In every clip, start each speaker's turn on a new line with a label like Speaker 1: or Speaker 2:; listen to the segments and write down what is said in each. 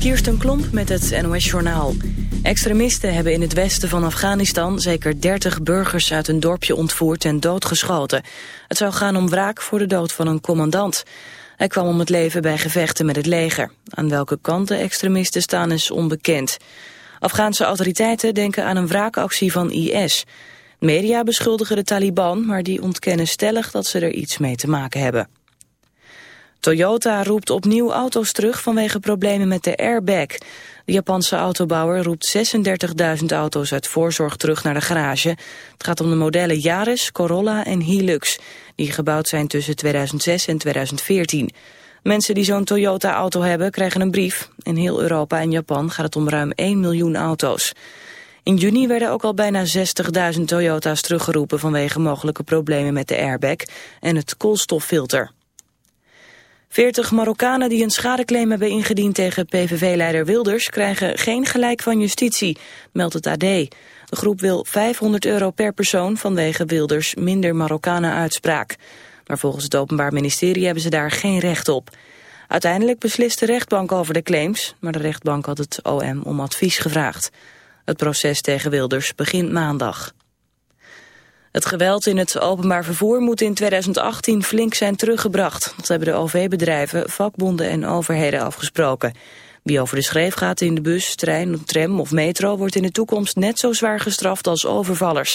Speaker 1: Kirsten Klomp met het NOS-journaal. Extremisten hebben in het westen van Afghanistan zeker 30 burgers uit een dorpje ontvoerd en doodgeschoten. Het zou gaan om wraak voor de dood van een commandant. Hij kwam om het leven bij gevechten met het leger. Aan welke kant de extremisten staan is onbekend. Afghaanse autoriteiten denken aan een wraakactie van IS. Media beschuldigen de Taliban, maar die ontkennen stellig dat ze er iets mee te maken hebben. Toyota roept opnieuw auto's terug vanwege problemen met de airbag. De Japanse autobouwer roept 36.000 auto's uit voorzorg terug naar de garage. Het gaat om de modellen Yaris, Corolla en Hilux, die gebouwd zijn tussen 2006 en 2014. Mensen die zo'n Toyota-auto hebben krijgen een brief. In heel Europa en Japan gaat het om ruim 1 miljoen auto's. In juni werden ook al bijna 60.000 Toyota's teruggeroepen vanwege mogelijke problemen met de airbag en het koolstoffilter. 40 Marokkanen die een schadeclaim hebben ingediend tegen PVV-leider Wilders krijgen geen gelijk van justitie, meldt het AD. De groep wil 500 euro per persoon vanwege Wilders minder Marokkanen uitspraak. Maar volgens het Openbaar Ministerie hebben ze daar geen recht op. Uiteindelijk beslist de rechtbank over de claims, maar de rechtbank had het OM om advies gevraagd. Het proces tegen Wilders begint maandag. Het geweld in het openbaar vervoer moet in 2018 flink zijn teruggebracht. Dat hebben de OV-bedrijven, vakbonden en overheden afgesproken. Wie over de schreef gaat in de bus, trein, tram of metro... wordt in de toekomst net zo zwaar gestraft als overvallers.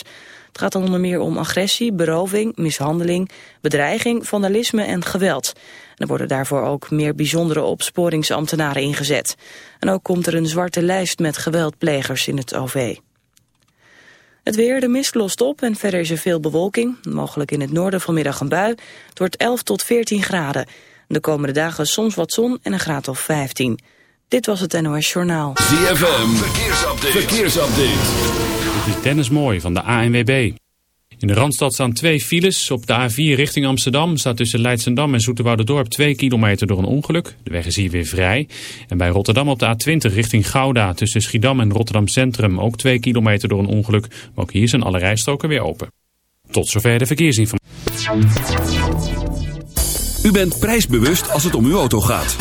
Speaker 1: Het gaat dan onder meer om agressie, beroving, mishandeling... bedreiging, vandalisme en geweld. Er worden daarvoor ook meer bijzondere opsporingsambtenaren ingezet. En ook komt er een zwarte lijst met geweldplegers in het OV. Het weer, de mist lost op en verder is er veel bewolking. Mogelijk in het noorden vanmiddag een bui. Het wordt 11 tot 14 graden. De komende dagen soms wat zon en een graad of 15. Dit was het NOS Journaal.
Speaker 2: ZFM, verkeersupdate. verkeersupdate.
Speaker 3: Dit is Dennis Mooi van de ANWB. In de Randstad staan twee files. Op de A4 richting Amsterdam staat tussen Leidsendam en Dorp 2 kilometer door een ongeluk. De weg is hier weer vrij. En bij Rotterdam op de A20 richting Gouda tussen Schiedam en Rotterdam Centrum ook 2 kilometer door een ongeluk. Maar ook hier zijn alle rijstroken weer open. Tot zover de verkeersinformatie.
Speaker 2: U bent prijsbewust als het om uw auto gaat.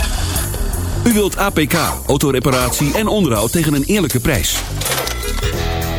Speaker 2: U wilt APK, autoreparatie en onderhoud tegen een eerlijke prijs.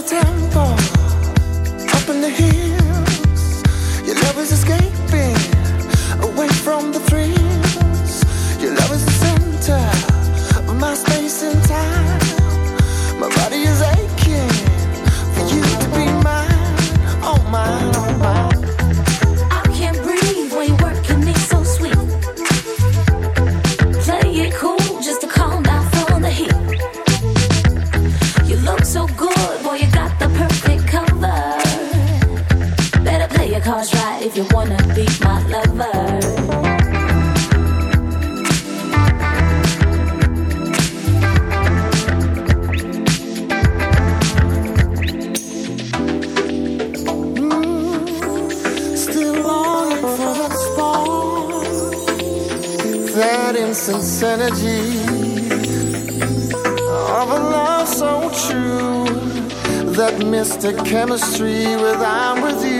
Speaker 2: a
Speaker 4: tempo up in the hills. Your love is escaping away from the thrills. Your love is the center of my space and time. My body is aching.
Speaker 5: if you wanna be my lover.
Speaker 4: Mm, that incense energy of a love so true, that mystic chemistry with I'm with you.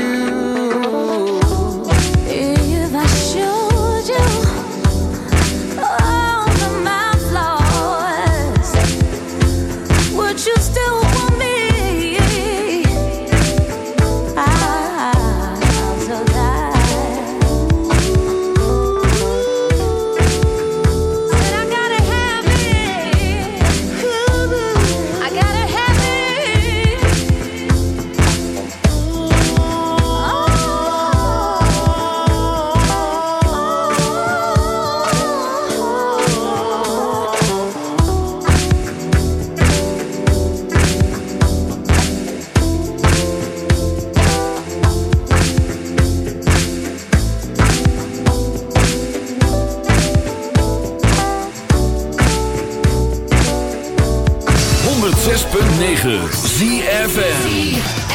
Speaker 6: 106.9 ZFN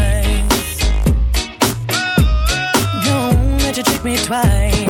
Speaker 6: eyes. Don't let you trick me twice.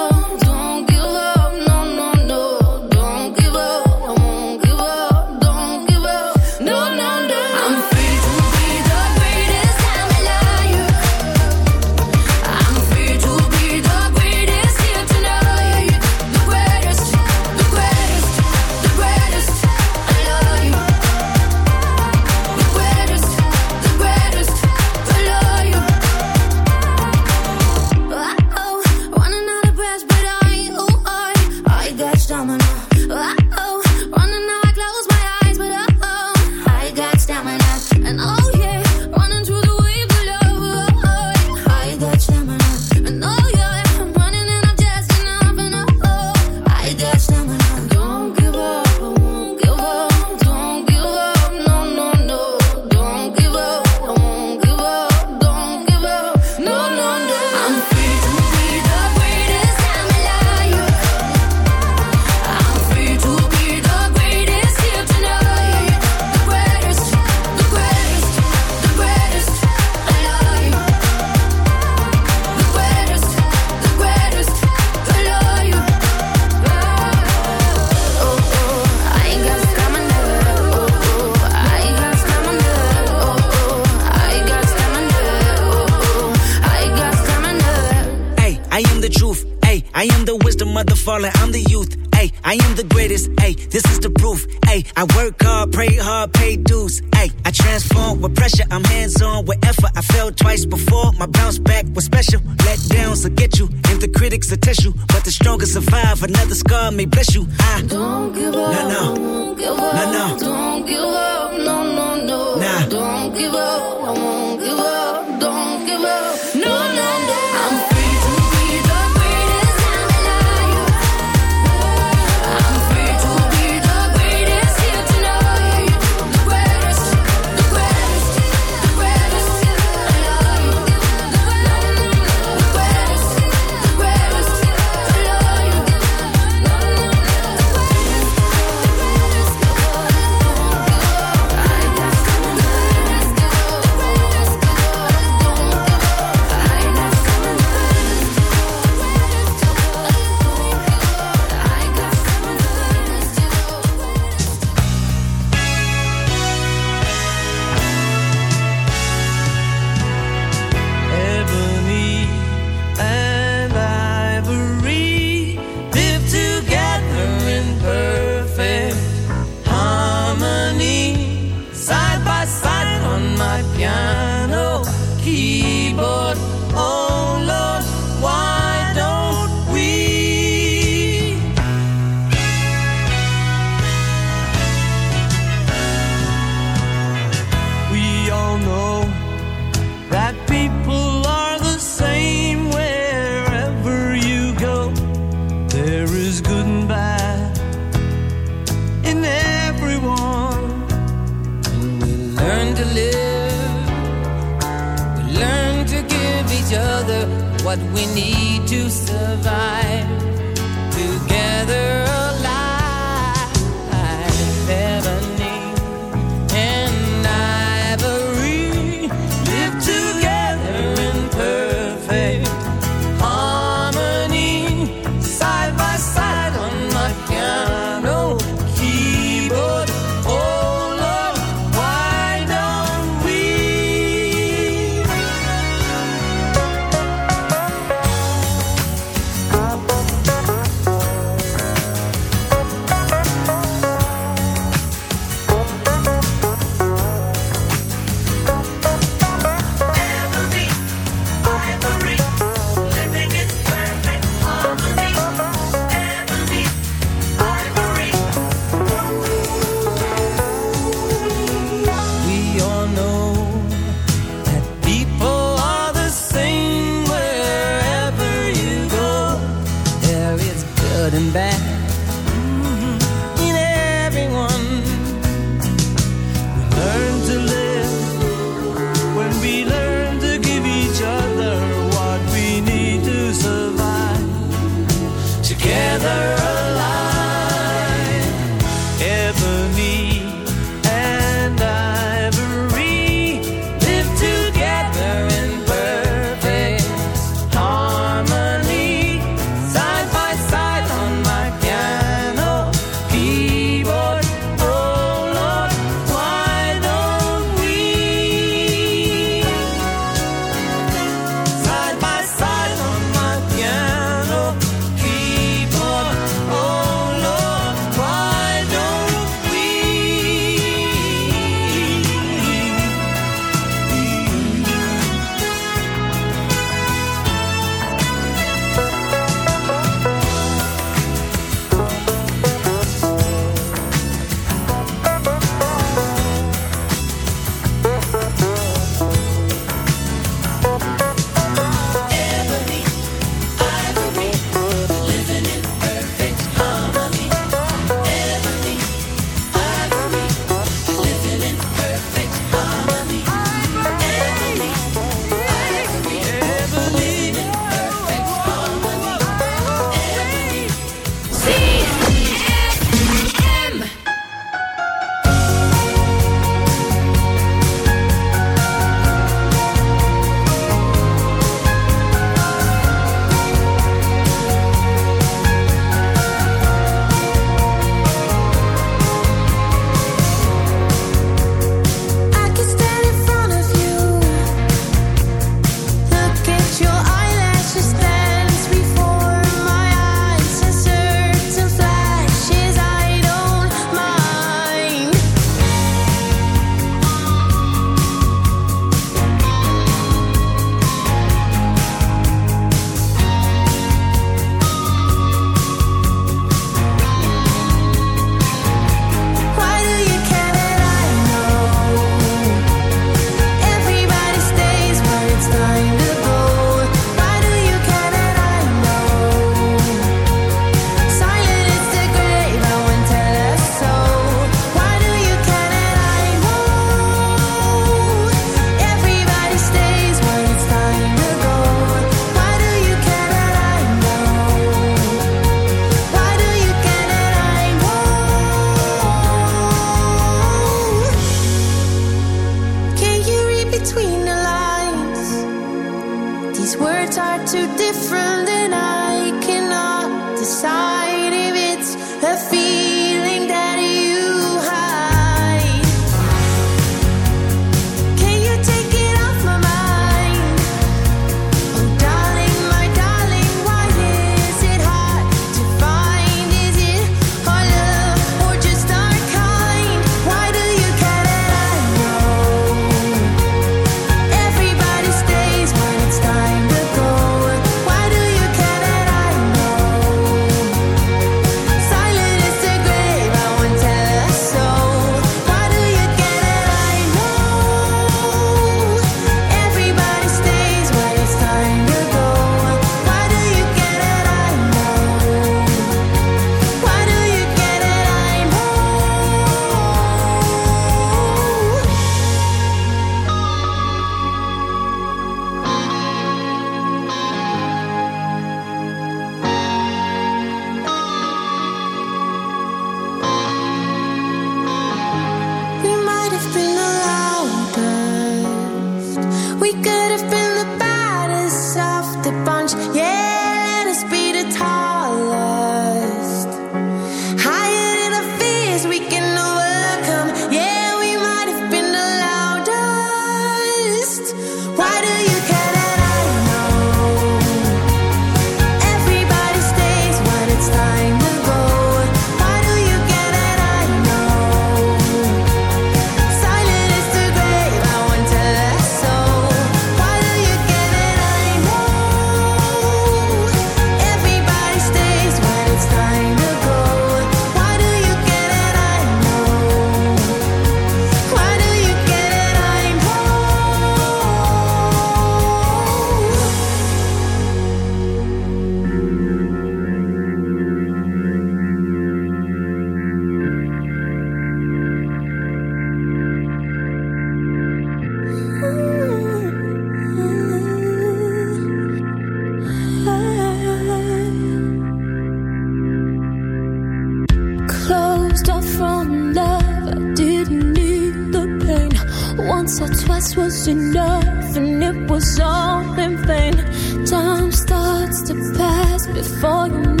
Speaker 7: before you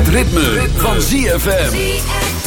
Speaker 4: Het ritme, van ZFM.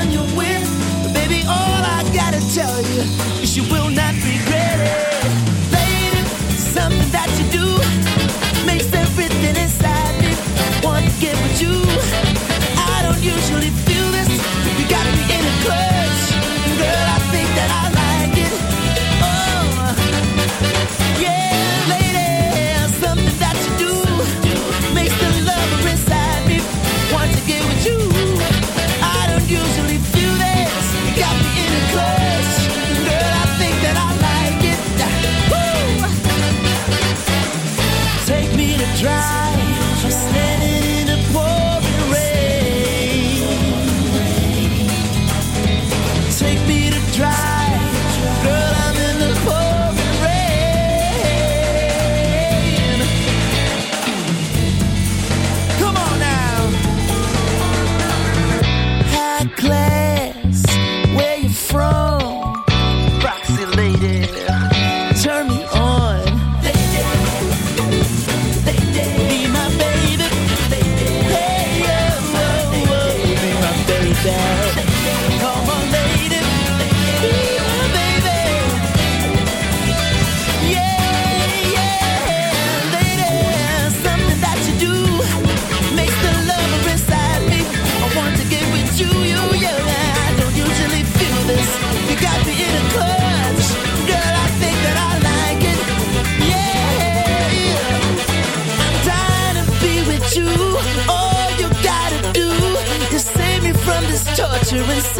Speaker 8: one you're with.
Speaker 9: Baby,
Speaker 5: all I gotta tell you is you will not
Speaker 6: regret. pleasure inside.